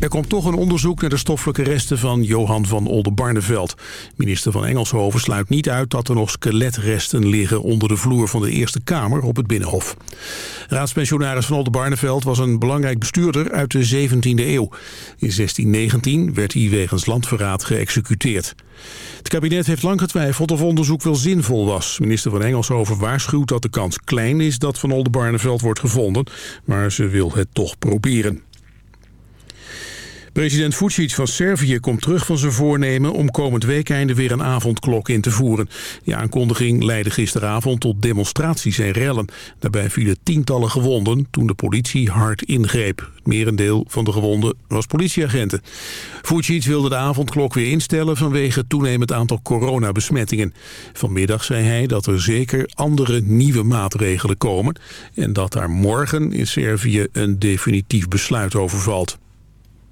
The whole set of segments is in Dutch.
Er komt toch een onderzoek naar de stoffelijke resten van Johan van Oldenbarneveld. Minister van Engelshoven sluit niet uit dat er nog skeletresten liggen onder de vloer van de Eerste Kamer op het Binnenhof. Raadspensionaris van Oldenbarneveld was een belangrijk bestuurder uit de 17e eeuw. In 1619 werd hij wegens landverraad geëxecuteerd. Het kabinet heeft lang getwijfeld of onderzoek wel zinvol was. Minister van Engelshoven waarschuwt dat de kans klein is dat Van Oldenbarneveld wordt gevonden, maar ze wil het toch proberen. President Vucic van Servië komt terug van zijn voornemen om komend weekende weer een avondklok in te voeren. Die aankondiging leidde gisteravond tot demonstraties en rellen. Daarbij vielen tientallen gewonden toen de politie hard ingreep. Het merendeel van de gewonden was politieagenten. Vucic wilde de avondklok weer instellen vanwege het toenemend aantal coronabesmettingen. Vanmiddag zei hij dat er zeker andere nieuwe maatregelen komen... en dat daar morgen in Servië een definitief besluit over valt.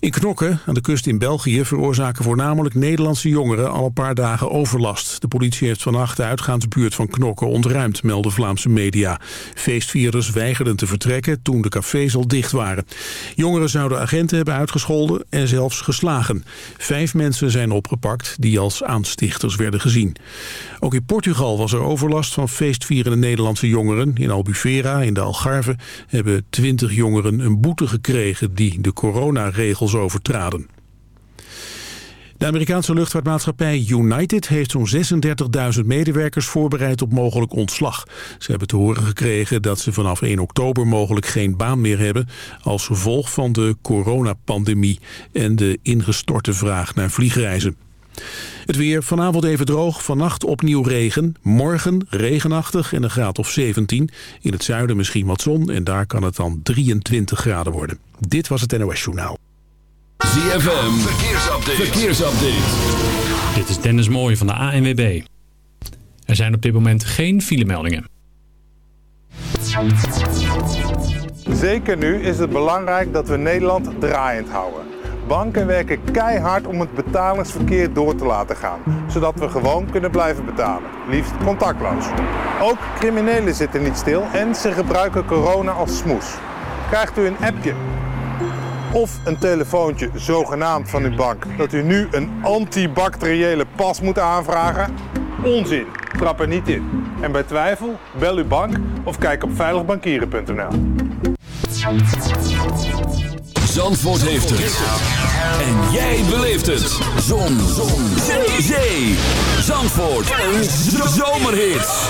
In Knokken, aan de kust in België, veroorzaken voornamelijk Nederlandse jongeren al een paar dagen overlast. De politie heeft vannacht de uitgaansbuurt van Knokken ontruimd, melden Vlaamse media. Feestvierders weigerden te vertrekken toen de cafés al dicht waren. Jongeren zouden agenten hebben uitgescholden en zelfs geslagen. Vijf mensen zijn opgepakt die als aanstichters werden gezien. Ook in Portugal was er overlast van feestvierende Nederlandse jongeren. In Albufeira, in de Algarve, hebben twintig jongeren een boete gekregen die de coronaregels overtraden. De Amerikaanse luchtvaartmaatschappij United heeft zo'n 36.000 medewerkers voorbereid op mogelijk ontslag. Ze hebben te horen gekregen dat ze vanaf 1 oktober mogelijk geen baan meer hebben als gevolg van de coronapandemie en de ingestorte vraag naar vliegreizen. Het weer vanavond even droog, vannacht opnieuw regen. Morgen regenachtig en een graad of 17. In het zuiden misschien wat zon en daar kan het dan 23 graden worden. Dit was het NOS Journaal. ZFM, verkeersupdate. verkeersupdate. Dit is Dennis Mooij van de ANWB. Er zijn op dit moment geen filemeldingen. Zeker nu is het belangrijk dat we Nederland draaiend houden. Banken werken keihard om het betalingsverkeer door te laten gaan, zodat we gewoon kunnen blijven betalen, liefst contactloos. Ook criminelen zitten niet stil en ze gebruiken corona als smoes. Krijgt u een appje of een telefoontje zogenaamd van uw bank dat u nu een antibacteriële pas moet aanvragen? Onzin, trap er niet in. En bij twijfel, bel uw bank of kijk op veiligbankieren.nl. Zandvoort heeft het. En jij beleeft het. Zon. Zon. Zee. Zandvoort. Een zomerhit.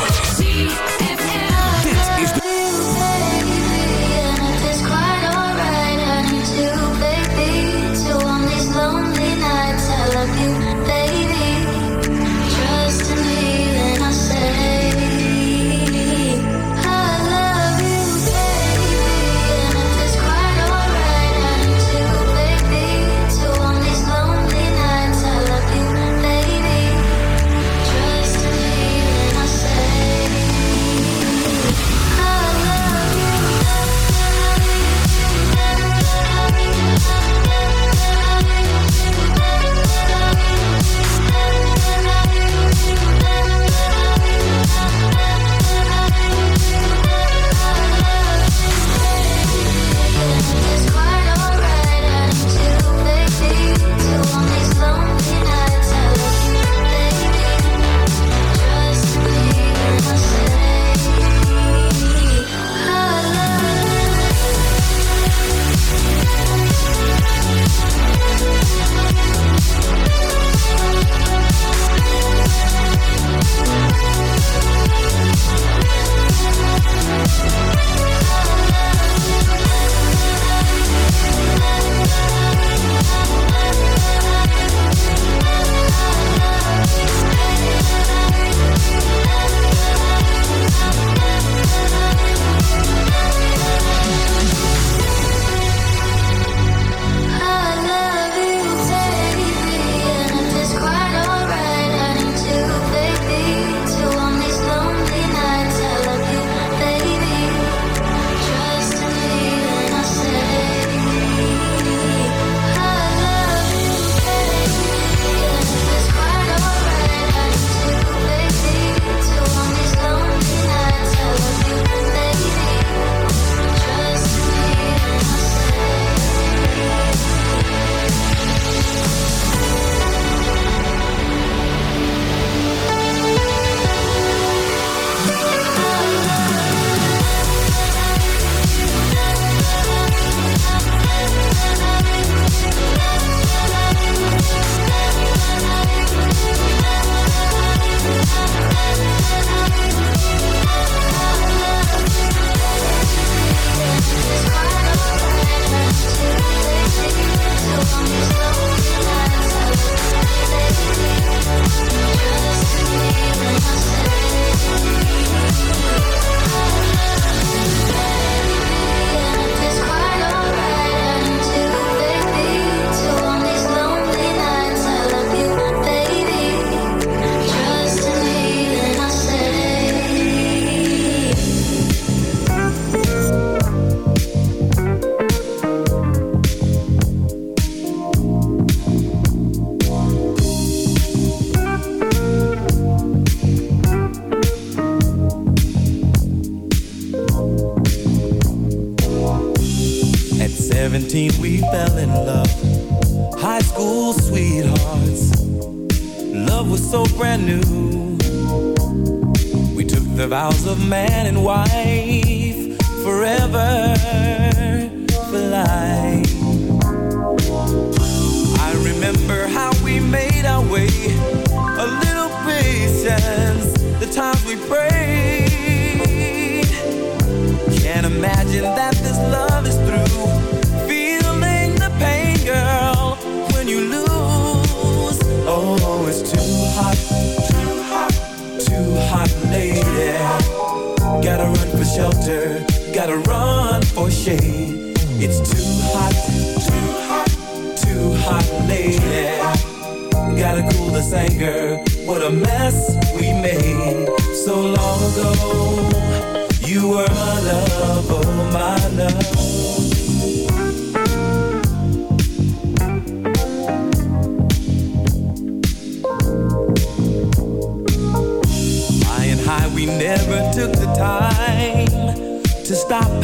stop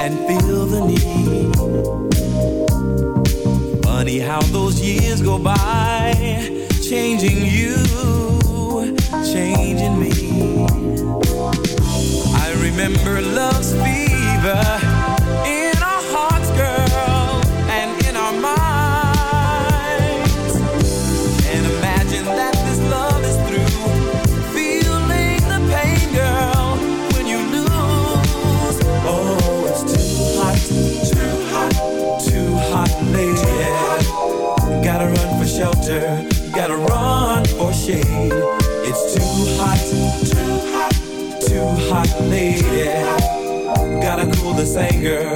and feel the need. Funny how those years go by. this anger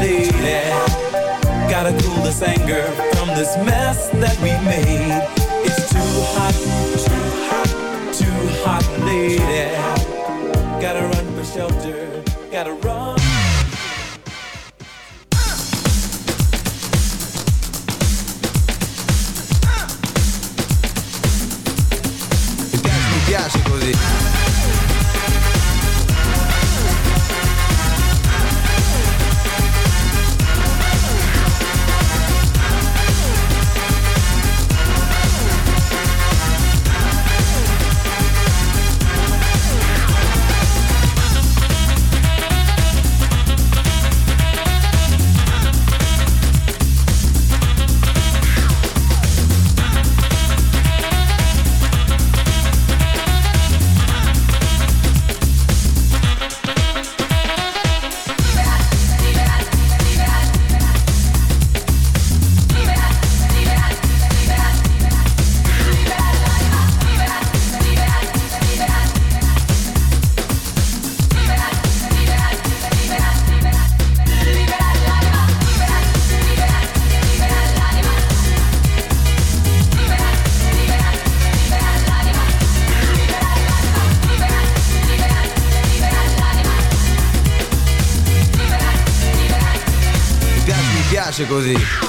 lady Gotta cool this anger from this mess that we made. It's too hot, too così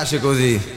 piace così.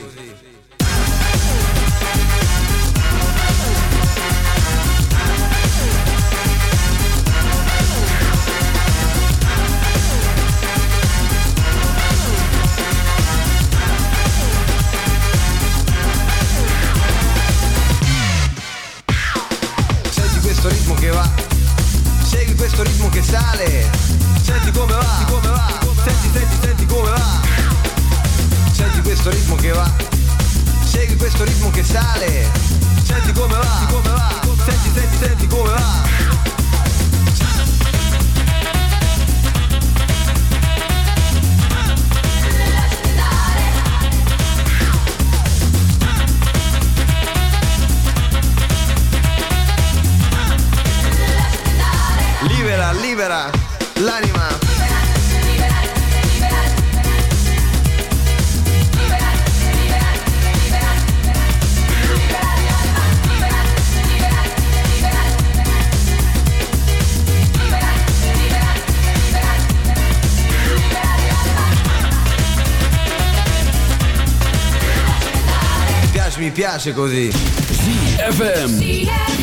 Piace così. ZFM.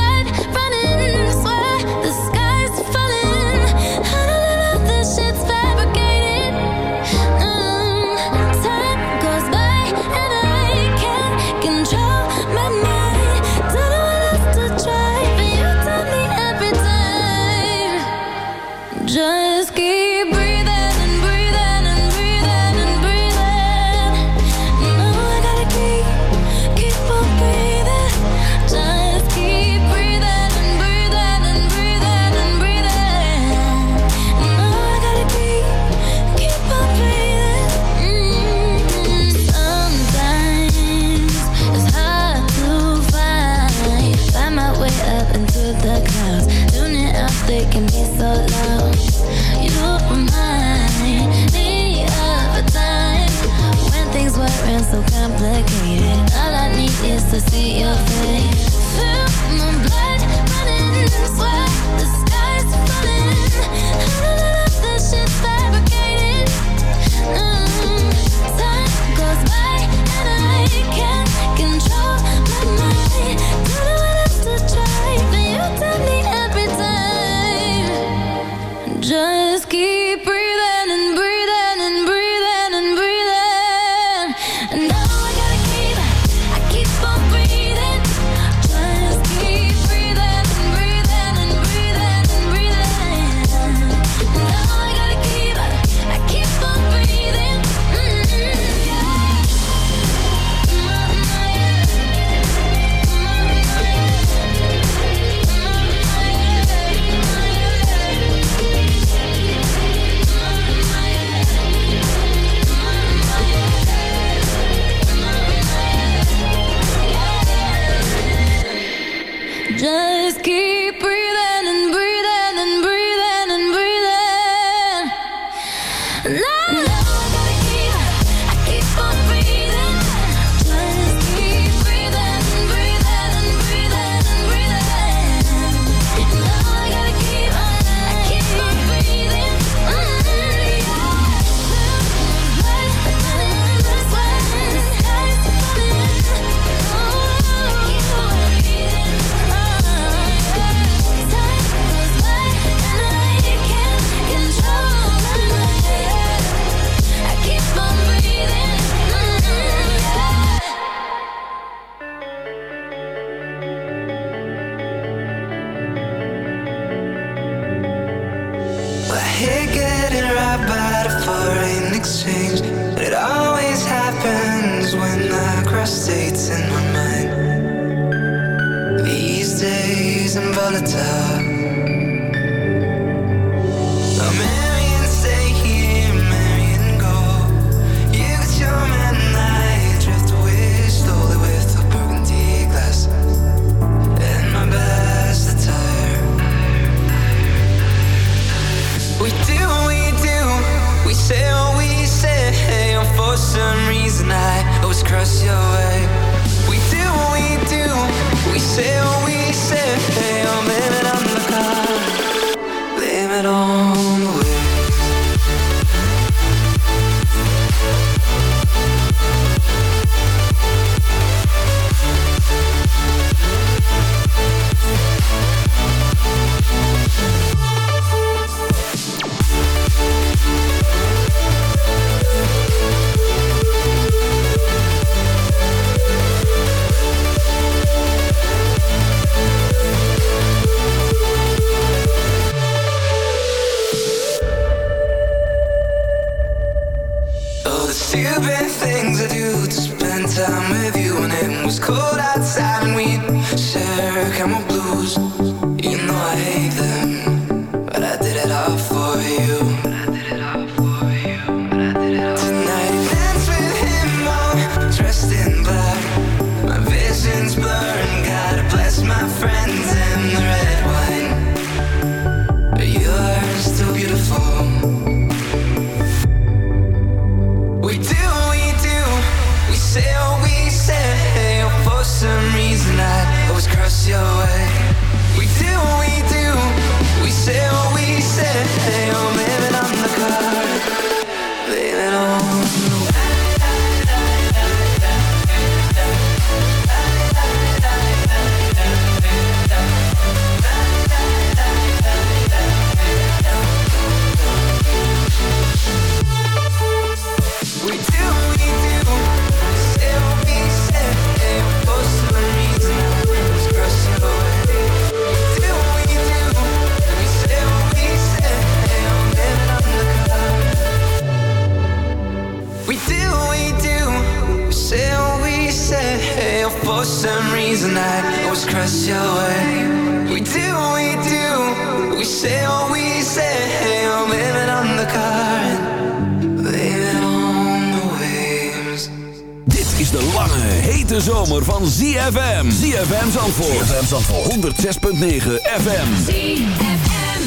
hete zomer van ZFM. ZFM Zandvoort. ZFM Zandvoort. 106.9 FM. ZFM.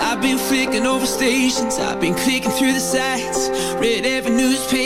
I've been flicking over stations. I've been clicking through the sites. Read every newspaper.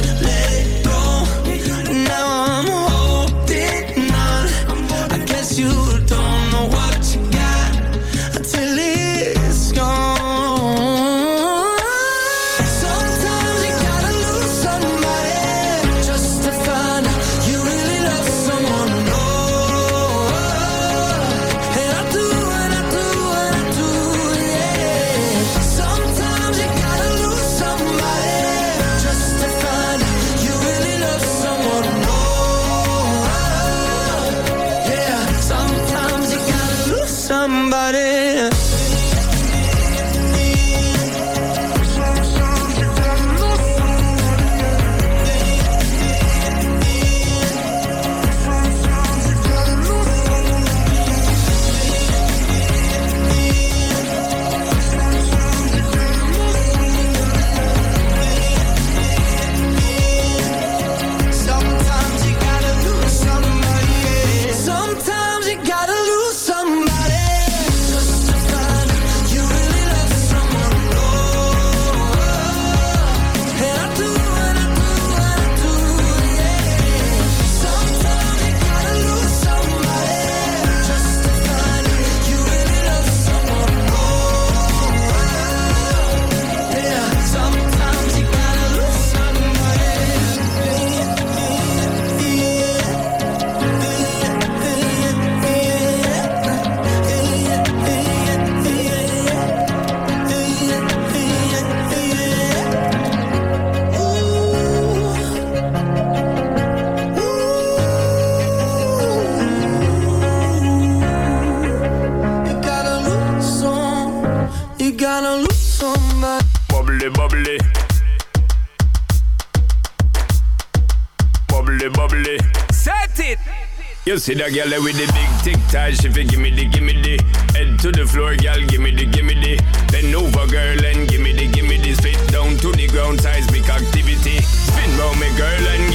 see that girl with the big tic tac, she fi give me the, give me the. Head to the floor, girl, give me the, give me the. Bend over, girl, and give me the, give me the. Spit down to the ground, seismic activity. Spin round me, girl, and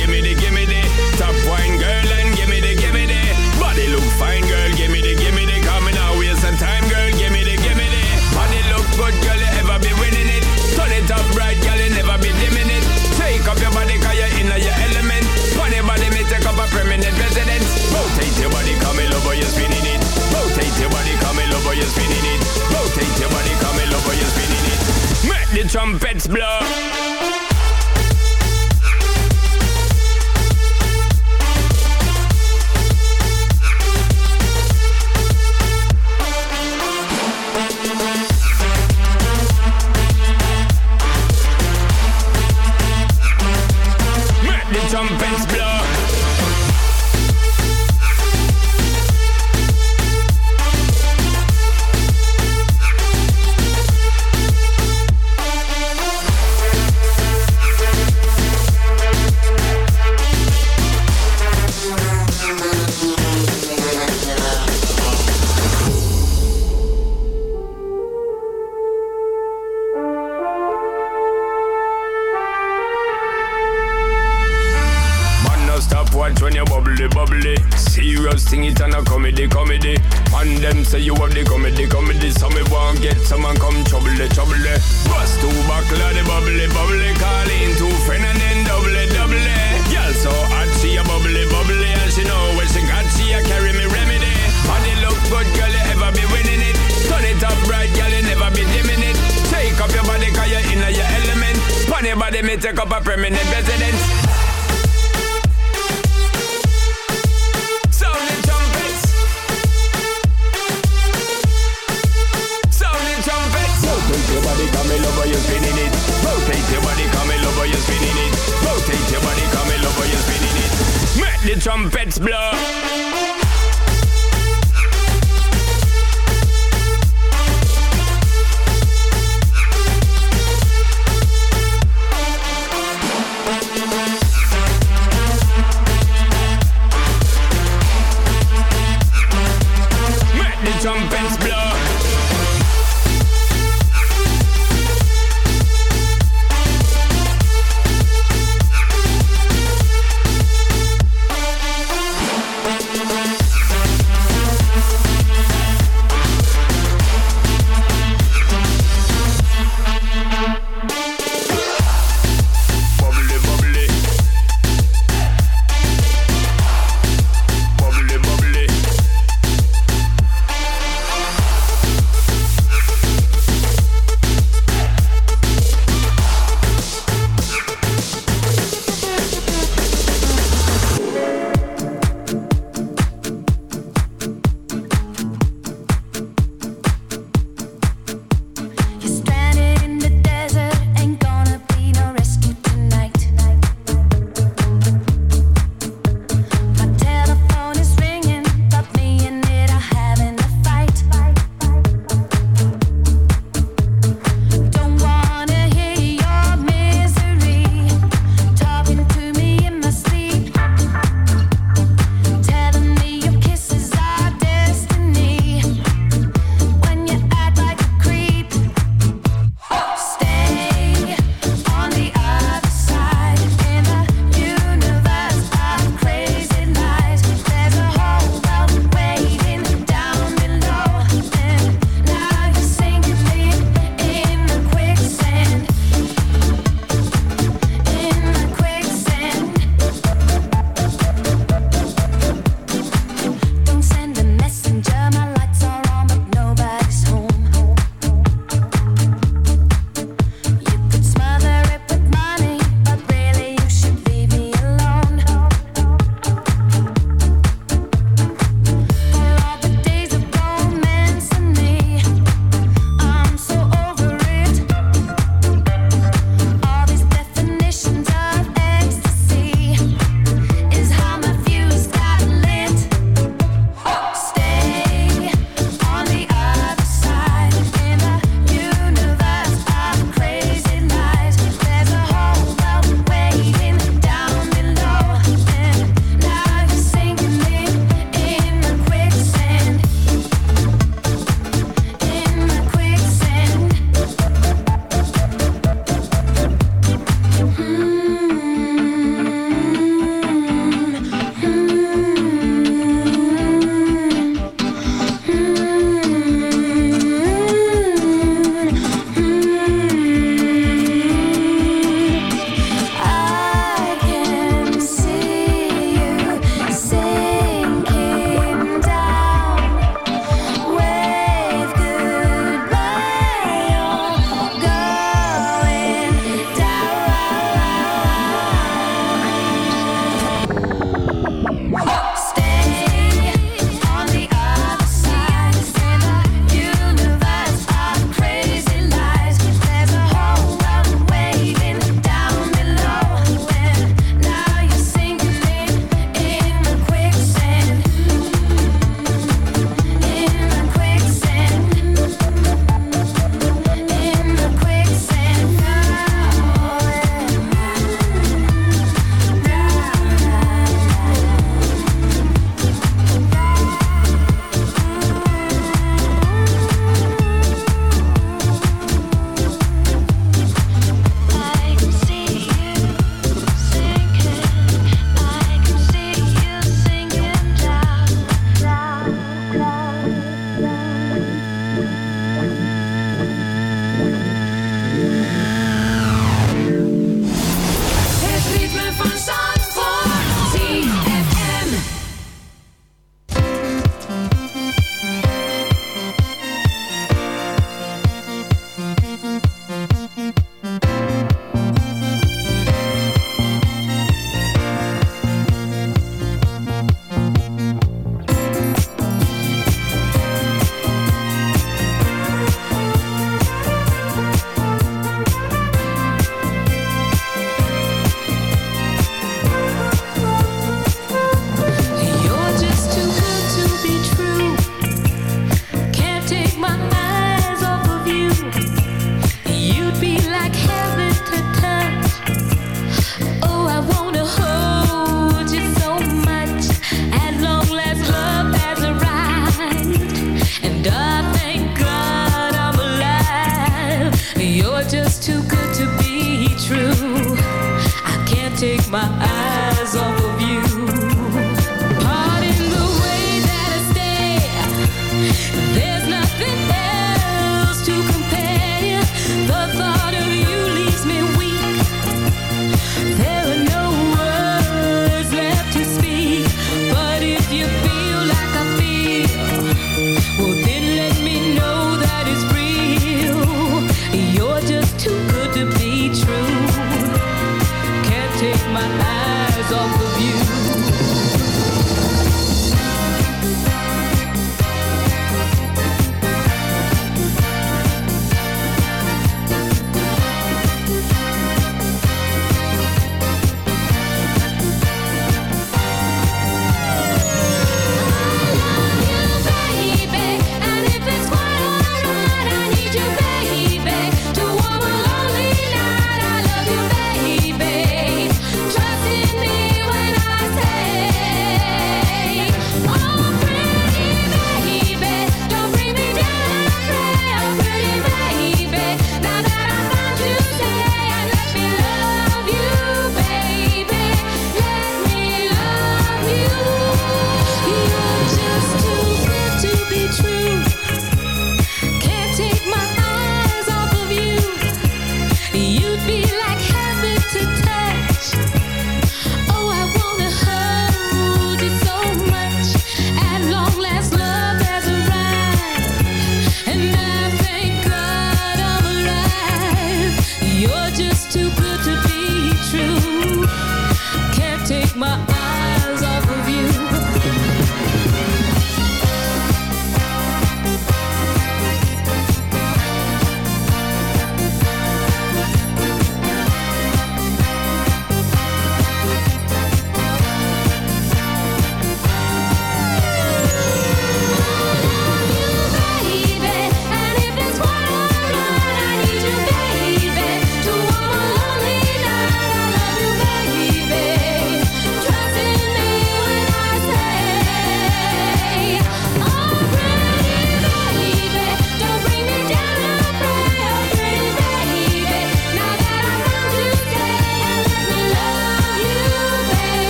trumpets blow.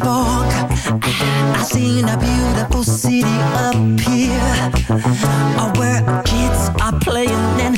walk. I seen a beautiful city up here Where kids are playing and